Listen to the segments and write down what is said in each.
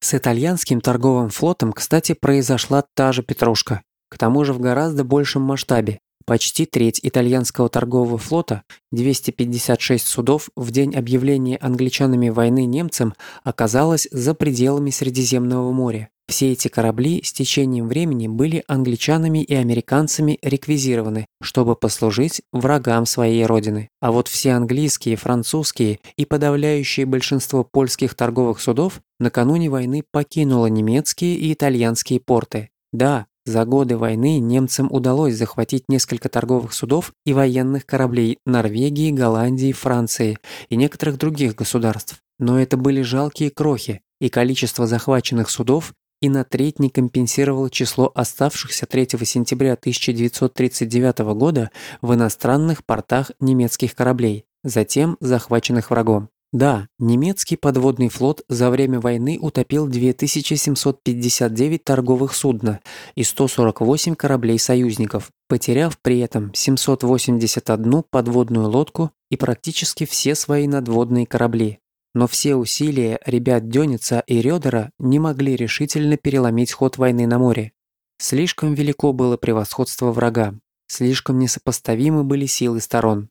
С итальянским торговым флотом, кстати, произошла та же петрушка. К тому же в гораздо большем масштабе. Почти треть итальянского торгового флота, 256 судов, в день объявления англичанами войны немцам оказалось за пределами Средиземного моря. Все эти корабли с течением времени были англичанами и американцами реквизированы, чтобы послужить врагам своей родины. А вот все английские, французские и подавляющее большинство польских торговых судов накануне войны покинуло немецкие и итальянские порты. Да, за годы войны немцам удалось захватить несколько торговых судов и военных кораблей Норвегии, Голландии, Франции и некоторых других государств. Но это были жалкие крохи, и количество захваченных судов и на треть не компенсировало число оставшихся 3 сентября 1939 года в иностранных портах немецких кораблей, затем захваченных врагом. Да, немецкий подводный флот за время войны утопил 2759 торговых судна и 148 кораблей союзников, потеряв при этом 781 подводную лодку и практически все свои надводные корабли. Но все усилия ребят Дёница и Рёдера не могли решительно переломить ход войны на море. Слишком велико было превосходство врага, слишком несопоставимы были силы сторон.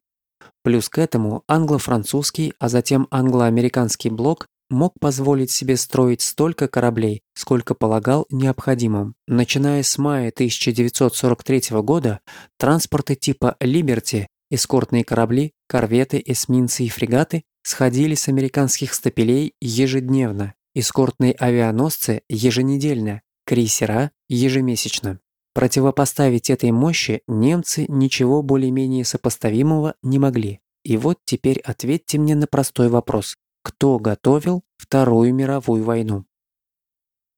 Плюс к этому англо-французский, а затем англо-американский блок мог позволить себе строить столько кораблей, сколько полагал необходимым. Начиная с мая 1943 года, транспорты типа «Либерти», эскортные корабли, корветы, эсминцы и фрегаты сходили с американских стапелей ежедневно, эскортные авианосцы еженедельно, крейсера ежемесячно. Противопоставить этой мощи немцы ничего более-менее сопоставимого не могли. И вот теперь ответьте мне на простой вопрос. Кто готовил Вторую мировую войну?